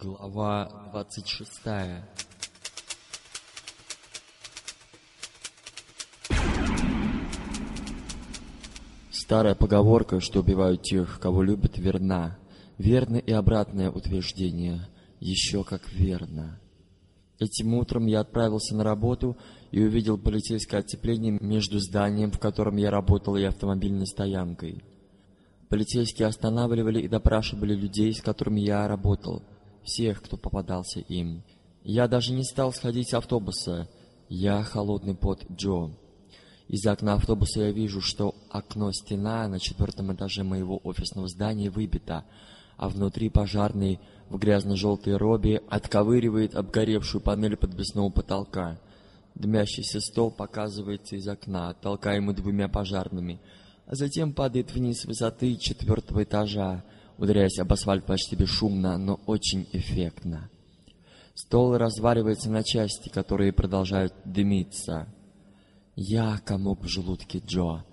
Глава 26 Старая поговорка, что убивают тех, кого любят, верна. Верно и обратное утверждение. Еще как верно. Этим утром я отправился на работу и увидел полицейское оцепление между зданием, в котором я работал, и автомобильной стоянкой. Полицейские останавливали и допрашивали людей, с которыми я работал, всех, кто попадался им. Я даже не стал сходить с автобуса. Я холодный пот Джо. Из окна автобуса я вижу, что окно-стена на четвертом этаже моего офисного здания выбито, а внутри пожарный в грязно-желтой робе отковыривает обгоревшую панель подвесного потолка. Дымящийся стол показывается из окна, толкаемый двумя пожарными, а затем падает вниз с высоты четвертого этажа, ударяясь об асфальт почти бесшумно, но очень эффектно. Стол разваливается на части, которые продолжают дымиться. Я комок в желудке Джо.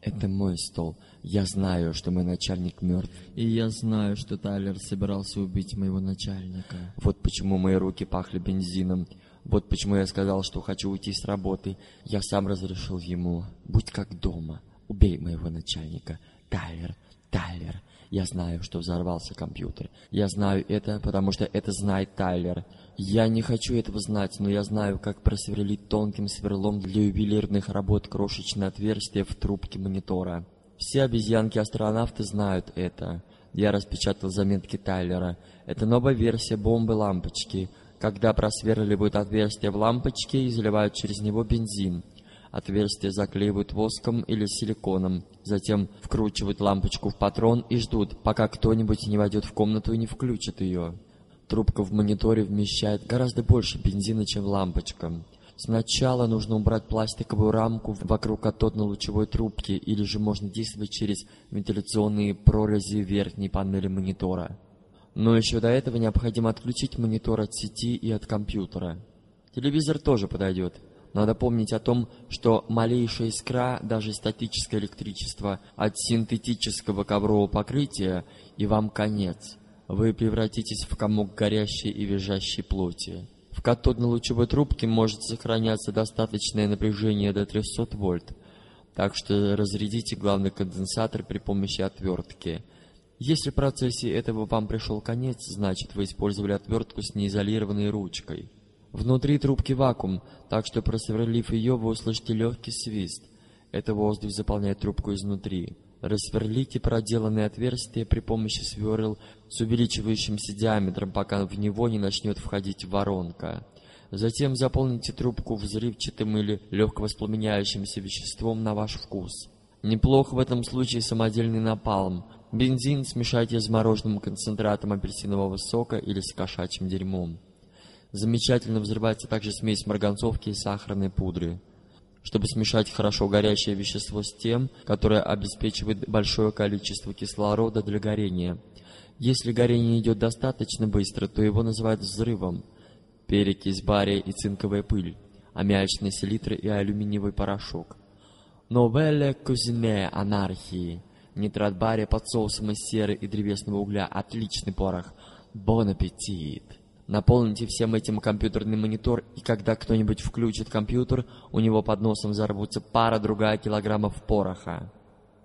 Это мой стол. Я знаю, что мой начальник мертв. И я знаю, что Тайлер собирался убить моего начальника. Вот почему мои руки пахли бензином. Вот почему я сказал, что хочу уйти с работы. Я сам разрешил ему. Будь как дома. Убей моего начальника. Тайлер, Тайлер. Я знаю, что взорвался компьютер. Я знаю это, потому что это знает Тайлер. Я не хочу этого знать, но я знаю, как просверлить тонким сверлом для ювелирных работ крошечное отверстие в трубке монитора. Все обезьянки-астронавты знают это. Я распечатал заметки Тайлера. Это новая версия бомбы-лампочки. Когда просверливают отверстие в лампочке и заливают через него бензин. Отверстие заклеивают воском или силиконом. Затем вкручивают лампочку в патрон и ждут, пока кто-нибудь не войдет в комнату и не включит ее. Трубка в мониторе вмещает гораздо больше бензина, чем лампочка. Сначала нужно убрать пластиковую рамку вокруг катодно-лучевой трубки, или же можно действовать через вентиляционные прорези верхней панели монитора. Но еще до этого необходимо отключить монитор от сети и от компьютера. Телевизор тоже подойдет. Надо помнить о том, что малейшая искра, даже статическое электричество, от синтетического коврового покрытия, и вам конец. Вы превратитесь в комок горящей и визжащей плоти. В катодно-лучевой трубке может сохраняться достаточное напряжение до 300 вольт, так что разрядите главный конденсатор при помощи отвертки. Если в процессе этого вам пришел конец, значит вы использовали отвертку с неизолированной ручкой. Внутри трубки вакуум, так что просверлив ее, вы услышите легкий свист. Это воздух заполняет трубку изнутри. Рассверлите проделанные отверстия при помощи сверл с увеличивающимся диаметром, пока в него не начнет входить воронка. Затем заполните трубку взрывчатым или легко воспламеняющимся веществом на ваш вкус. Неплохо в этом случае самодельный напалм. Бензин смешайте с мороженым концентратом апельсинового сока или с кошачьим дерьмом. Замечательно взрывается также смесь марганцовки и сахарной пудры. Чтобы смешать хорошо горящее вещество с тем, которое обеспечивает большое количество кислорода для горения. Если горение идет достаточно быстро, то его называют взрывом. Перекись бария и цинковая пыль, аммиачные селитры и алюминиевый порошок. Новелле кузине анархии. Нитрат бария под соусом из серы и древесного угля. Отличный порох. Бон аппетит! Наполните всем этим компьютерный монитор, и когда кто-нибудь включит компьютер, у него под носом взорвутся пара-другая килограммов пороха.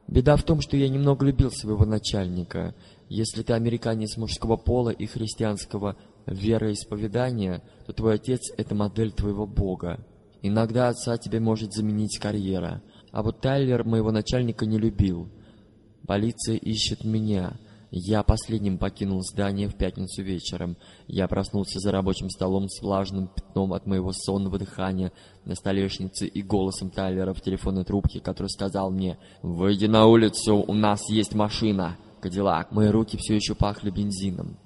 Беда в том, что я немного любил своего начальника. Если ты американец мужского пола и христианского вероисповедания, то твой отец — это модель твоего бога. Иногда отца тебе может заменить карьера. А вот Тайлер моего начальника не любил. Полиция ищет меня — я последним покинул здание в пятницу вечером. Я проснулся за рабочим столом с влажным пятном от моего сонного дыхания на столешнице и голосом Тайлера в телефонной трубке, который сказал мне «Выйди на улицу, у нас есть машина!» Кадиллак. Мои руки все еще пахли бензином.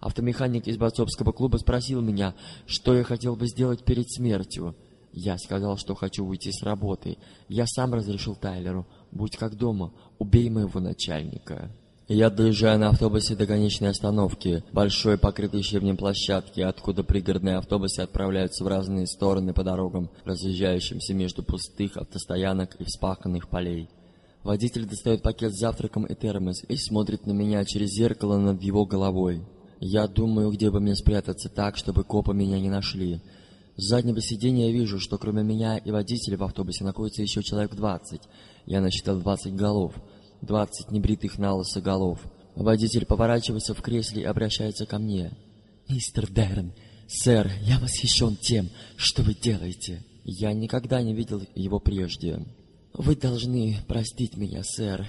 Автомеханик из бойцовского клуба спросил меня, что я хотел бы сделать перед смертью. Я сказал, что хочу уйти с работы. Я сам разрешил Тайлеру, будь как дома, убей моего начальника. Я доезжаю на автобусе до конечной остановки, большой покрытой щебнем площадки, откуда пригородные автобусы отправляются в разные стороны по дорогам, разъезжающимся между пустых автостоянок и вспаханных полей. Водитель достает пакет с завтраком и термос и смотрит на меня через зеркало над его головой. Я думаю, где бы мне спрятаться так, чтобы копы меня не нашли. С заднего сиденья я вижу, что кроме меня и водителя в автобусе находится еще человек двадцать. Я насчитал двадцать голов. Двадцать небритых на голов. Водитель поворачивается в кресле и обращается ко мне. «Мистер Дэрон, сэр, я восхищен тем, что вы делаете. Я никогда не видел его прежде. Вы должны простить меня, сэр,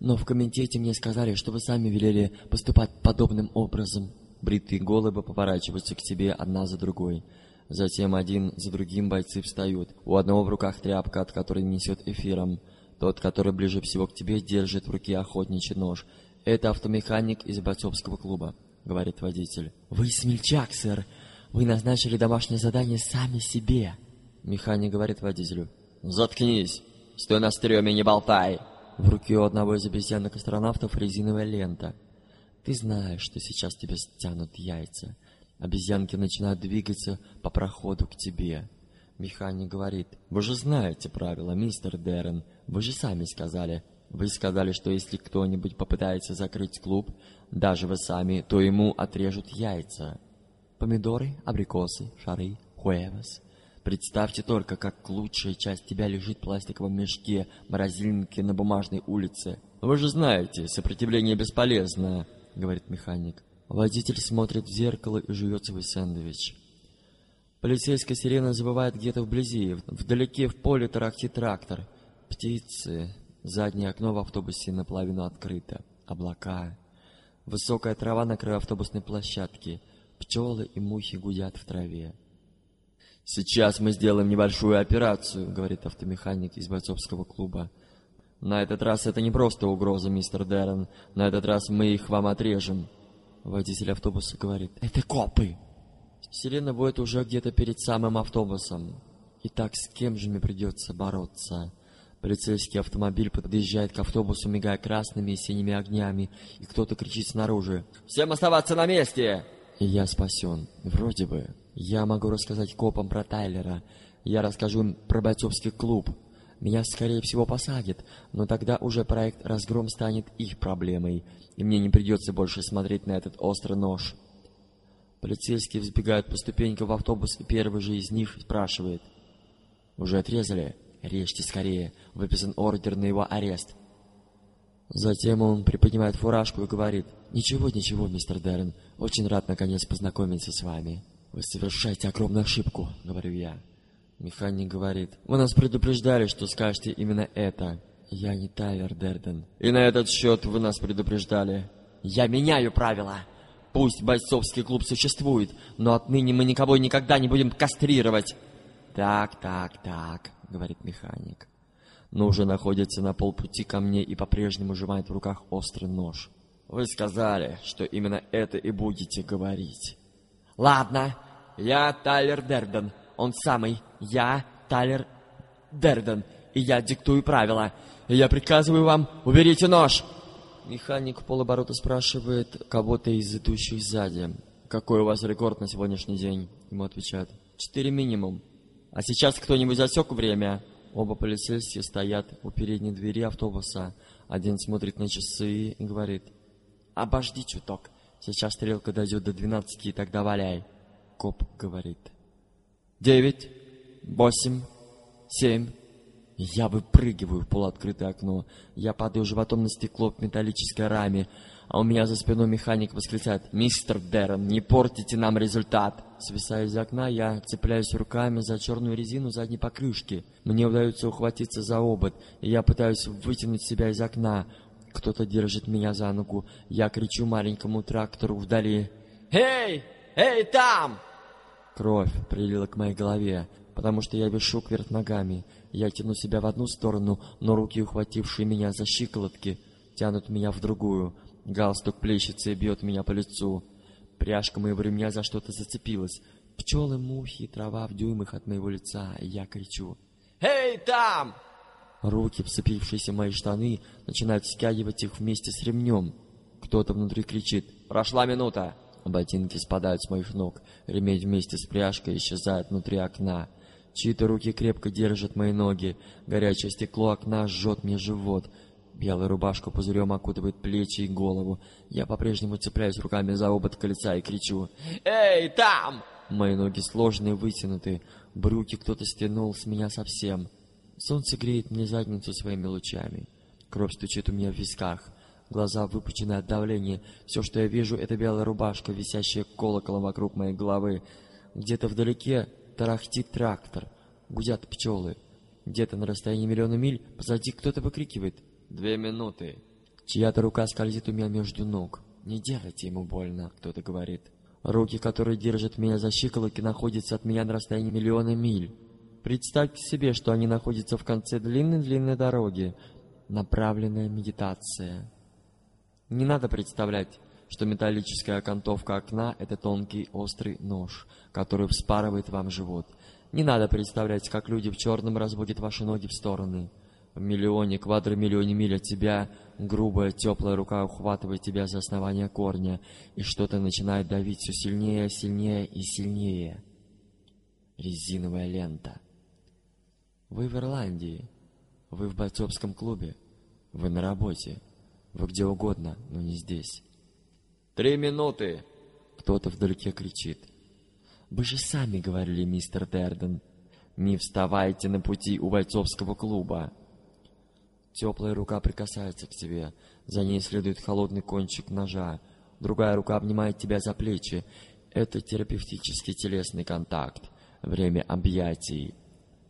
но в комитете мне сказали, что вы сами велели поступать подобным образом». Бритые головы поворачиваются к тебе одна за другой. Затем один за другим бойцы встают. У одного в руках тряпка, от которой несет эфиром. Тот, который ближе всего к тебе, держит в руке охотничий нож. Это автомеханик из бойцовского клуба, говорит водитель. Вы смельчак, сэр. Вы назначили домашнее задание сами себе. Механик говорит водителю. Заткнись. Стой на стреме, не болтай. В руке у одного из обезьянок астронавтов резиновая лента. Ты знаешь, что сейчас тебе стянут яйца. Обезьянки начинают двигаться по проходу к тебе. Механик говорит, вы же знаете правила, мистер Дерен. Вы же сами сказали. Вы сказали, что если кто-нибудь попытается закрыть клуб, даже вы сами, то ему отрежут яйца. Помидоры, абрикосы, шары, хуэвас. Представьте только, как лучшая часть тебя лежит в пластиковом мешке морозильники на бумажной улице. Вы же знаете, сопротивление бесполезно, говорит механик. Водитель смотрит в зеркало и жует свой сэндвич. Полицейская сирена забывает где-то вблизи. Вдалеке в поле тарахтит трактор. Птицы. Заднее окно в автобусе наполовину открыто. Облака. Высокая трава на краю автобусной площадки. Пчелы и мухи гудят в траве. «Сейчас мы сделаем небольшую операцию», — говорит автомеханик из бойцовского клуба. «На этот раз это не просто угроза, мистер Дэрон. На этот раз мы их вам отрежем». Водитель автобуса говорит, это копы. Сирена воет уже где-то перед самым автобусом. Итак, с кем же мне придется бороться? Полицейский автомобиль подъезжает к автобусу, мигая красными и синими огнями, и кто-то кричит снаружи. «Всем оставаться на месте!» И я спасен. Вроде бы. Я могу рассказать копам про Тайлера. Я расскажу им про бойцовский клуб. Меня, скорее всего, посадят, но тогда уже проект «Разгром» станет их проблемой, и мне не придется больше смотреть на этот острый нож. Полицейские взбегают по ступенькам в автобус, и первый же из них спрашивает. «Уже отрезали? Режьте скорее. Выписан ордер на его арест». Затем он приподнимает фуражку и говорит. «Ничего, ничего, мистер Дерн. Очень рад, наконец, познакомиться с вами». «Вы совершаете огромную ошибку», — говорю я. Механик говорит, вы нас предупреждали, что скажете именно это. Я не Тайлер Дерден. И на этот счет вы нас предупреждали. Я меняю правила. Пусть бойцовский клуб существует, но отныне мы никого никогда не будем кастрировать. Так, так, так, говорит механик. Но уже находится на полпути ко мне и по-прежнему сжимает в руках острый нож. Вы сказали, что именно это и будете говорить. Ладно, я Тайлер Дерден, он самый. Я Тайлер Дерден, и я диктую правила. И я приказываю вам, уберите нож!» Механик полоборота спрашивает кого-то из идущих сзади. «Какой у вас рекорд на сегодняшний день?» Ему отвечают. «Четыре минимум». «А сейчас кто-нибудь засек время?» Оба полицейские стоят у передней двери автобуса. Один смотрит на часы и говорит. «Обожди чуток. Сейчас стрелка дойдет до двенадцати, и тогда валяй». Коп говорит. «Девять» восемь, семь. Я выпрыгиваю в полуоткрытое окно. Я падаю животом на стекло в металлической раме, а у меня за спиной механик восклицает «Мистер Дэрон, не портите нам результат!» Свисая из окна, я цепляюсь руками за черную резину задней покрышки. Мне удается ухватиться за обод, и я пытаюсь вытянуть себя из окна. Кто-то держит меня за ногу. Я кричу маленькому трактору вдали «Эй! Эй, там!» Кровь прилила к моей голове потому что я вешу кверх ногами. Я тяну себя в одну сторону, но руки, ухватившие меня за щиколотки, тянут меня в другую. Галстук плещется и бьет меня по лицу. Пряжка моего ремня за что-то зацепилась. Пчелы, мухи, трава в дюймах от моего лица, я кричу. «Эй, там!» Руки, вцепившиеся в мои штаны, начинают стягивать их вместе с ремнем. Кто-то внутри кричит «Прошла минута!» Ботинки спадают с моих ног. Ремень вместе с пряжкой исчезает внутри окна. Чьи-то руки крепко держат мои ноги. Горячее стекло окна жжет мне живот. Белая рубашка пузырем окутывает плечи и голову. Я по-прежнему цепляюсь руками за обод колеса и кричу «Эй, там!» Мои ноги сложные, вытянуты. Брюки кто-то стянул с меня совсем. Солнце греет мне задницу своими лучами. Кровь стучит у меня в висках. Глаза выпучены от давления. Все, что я вижу, это белая рубашка, висящая колоколом вокруг моей головы. Где-то вдалеке тарахтит трактор. Гудят пчелы. Где-то на расстоянии миллиона миль позади кто-то выкрикивает «Две минуты!». Чья-то рука скользит у меня между ног. «Не делайте ему больно», — кто-то говорит. Руки, которые держат меня за щиколотки, находятся от меня на расстоянии миллиона миль. Представьте себе, что они находятся в конце длинной-длинной дороги. Направленная медитация. Не надо представлять, что металлическая окантовка окна — это тонкий острый нож, который вспарывает вам живот. Не надо представлять, как люди в черном разводят ваши ноги в стороны. В миллионе, квадромиллионе миль от тебя грубая, теплая рука ухватывает тебя за основание корня, и что-то начинает давить все сильнее, сильнее и сильнее. Резиновая лента. Вы в Ирландии. Вы в бойцовском клубе. Вы на работе. Вы где угодно, но не здесь. «Три минуты!» Кто-то вдалеке кричит. «Вы же сами говорили, мистер Дерден, не вставайте на пути у бойцовского клуба!» Теплая рука прикасается к тебе. За ней следует холодный кончик ножа. Другая рука обнимает тебя за плечи. Это терапевтический телесный контакт. Время объятий.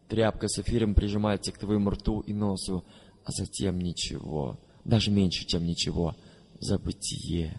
Тряпка с эфиром прижимается к твоему рту и носу, а затем ничего. Даже меньше, чем ничего. Забытие.